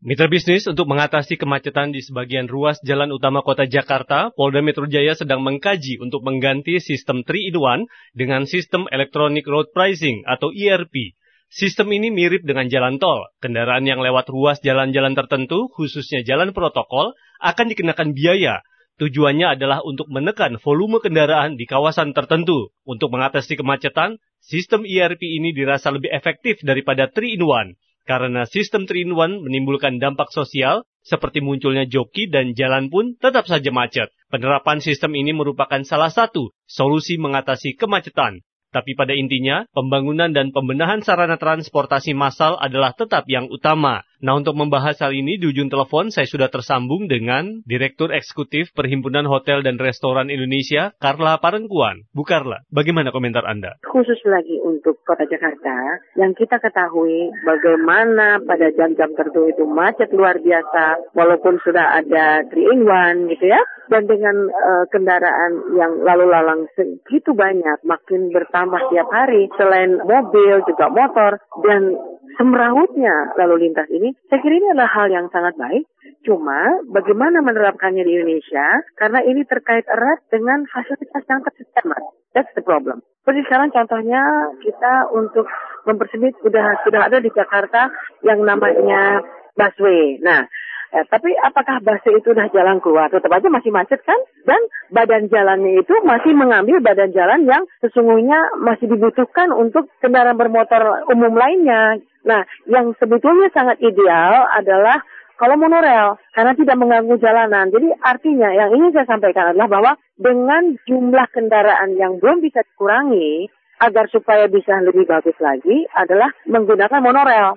Mitra bisnis untuk mengatasi kemacetan di sebagian ruas jalan utama kota Jakarta, Polda Metro Jaya sedang mengkaji untuk mengganti sistem 3-in-1 dengan sistem Electronic Road Pricing atau ERP. Sistem ini mirip dengan jalan tol. Kendaraan yang lewat ruas jalan-jalan tertentu, khususnya jalan protokol, akan dikenakan biaya. Tujuannya adalah untuk menekan volume kendaraan di kawasan tertentu. Untuk mengatasi kemacetan, sistem ERP ini dirasa lebih efektif daripada 3-in-1 karena sistem 3-in-1 menimbulkan dampak sosial seperti munculnya joki dan jalan pun tetap saja macet. Penerapan sistem ini merupakan salah satu solusi mengatasi kemacetan. Tapi pada intinya, pembangunan dan pembenahan sarana transportasi massal adalah tetap yang utama. Nah untuk membahas hal ini di ujung telepon saya sudah tersambung dengan Direktur Eksekutif Perhimpunan Hotel dan Restoran Indonesia, Karla Parengkuan. Bu Karla, bagaimana komentar Anda? Khusus lagi untuk Kota Jakarta, yang kita ketahui bagaimana pada jam-jam tertentu itu macet luar biasa, walaupun sudah ada 3-in-1 gitu ya, dan dengan uh, kendaraan yang lalu lalang segitu banyak, makin bertambah tiap hari, selain mobil juga motor, dan semrawutnya lalu lintas ini, saya kira ini adalah hal yang sangat baik. Cuma bagaimana menerapkannya di Indonesia, karena ini terkait erat dengan fasilitas yang tersedia, Mas. That's the problem. Seperti sekarang contohnya kita untuk mempersempit sudah sudah ada di Jakarta yang namanya busway. Nah, Eh, tapi apakah busway itu sudah jalan keluar? Tetap aja masih macet kan? Dan badan jalannya itu masih mengambil badan jalan yang sesungguhnya masih dibutuhkan untuk kendaraan bermotor umum lainnya. Nah, yang sebetulnya sangat ideal adalah kalau monorail karena tidak mengganggu jalanan. Jadi artinya yang ingin saya sampaikan adalah bahwa dengan jumlah kendaraan yang belum bisa dikurangi agar supaya bisa lebih bagus lagi adalah menggunakan monorail.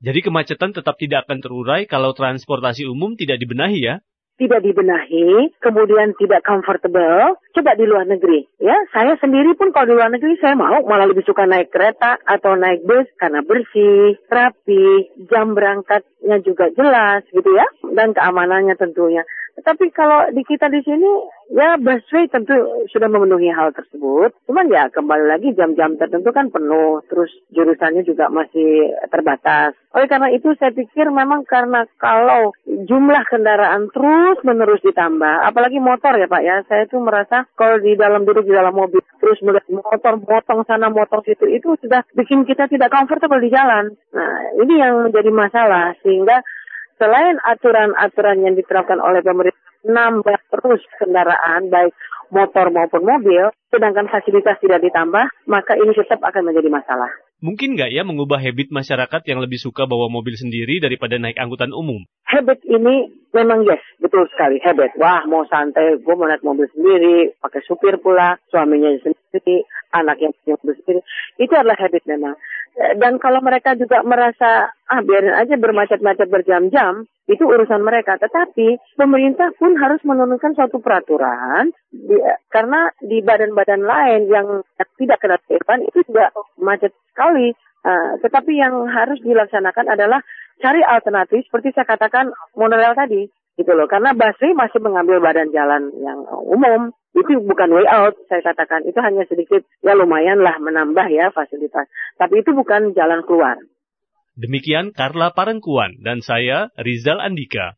Jadi kemacetan tetap tidak akan terurai kalau transportasi umum tidak dibenahi ya? Tidak dibenahi, kemudian tidak comfortable. Coba di luar negeri, ya. Saya sendiri pun kalau di luar negeri saya mau malah lebih suka naik kereta atau naik bus karena bersih, rapi, jam berangkatnya juga jelas gitu ya, dan keamanannya tentunya. Tapi kalau di kita di sini, ya busway tentu sudah memenuhi hal tersebut. Cuman ya kembali lagi jam-jam tertentu kan penuh, terus jurusannya juga masih terbatas. Oleh karena itu saya pikir memang karena kalau jumlah kendaraan terus menerus ditambah, apalagi motor ya Pak ya, saya tuh merasa kalau di dalam duduk di dalam mobil terus melihat motor motong sana motong situ itu sudah bikin kita tidak comfortable di jalan. Nah ini yang menjadi masalah sehingga selain aturan-aturan yang diterapkan oleh pemerintah nambah terus kendaraan baik motor maupun mobil, sedangkan fasilitas tidak ditambah, maka ini tetap akan menjadi masalah. Mungkin nggak ya mengubah habit masyarakat yang lebih suka bawa mobil sendiri daripada naik angkutan umum? Habit ini memang yes, betul sekali, habit. Wah, mau santai, gue mau naik mobil sendiri, pakai supir pula, suaminya sendiri, anak yang punya mobil sendiri. Itu adalah habit memang. Dan kalau mereka juga merasa, ah biarin aja bermacet-macet berjam-jam, itu urusan mereka. Tetapi pemerintah pun harus menurunkan suatu peraturan, di, karena di badan-badan lain yang tidak kena depan itu juga macet sekali. Uh, tetapi yang harus dilaksanakan adalah cari alternatif, seperti saya katakan monorail tadi, gitu loh. Karena busway masih mengambil badan jalan yang umum, itu bukan way out saya katakan. Itu hanya sedikit ya lumayan lah menambah ya fasilitas. Tapi itu bukan jalan keluar. Demikian Karla Parengkuan dan saya Rizal Andika